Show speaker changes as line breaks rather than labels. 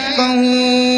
يفقهون.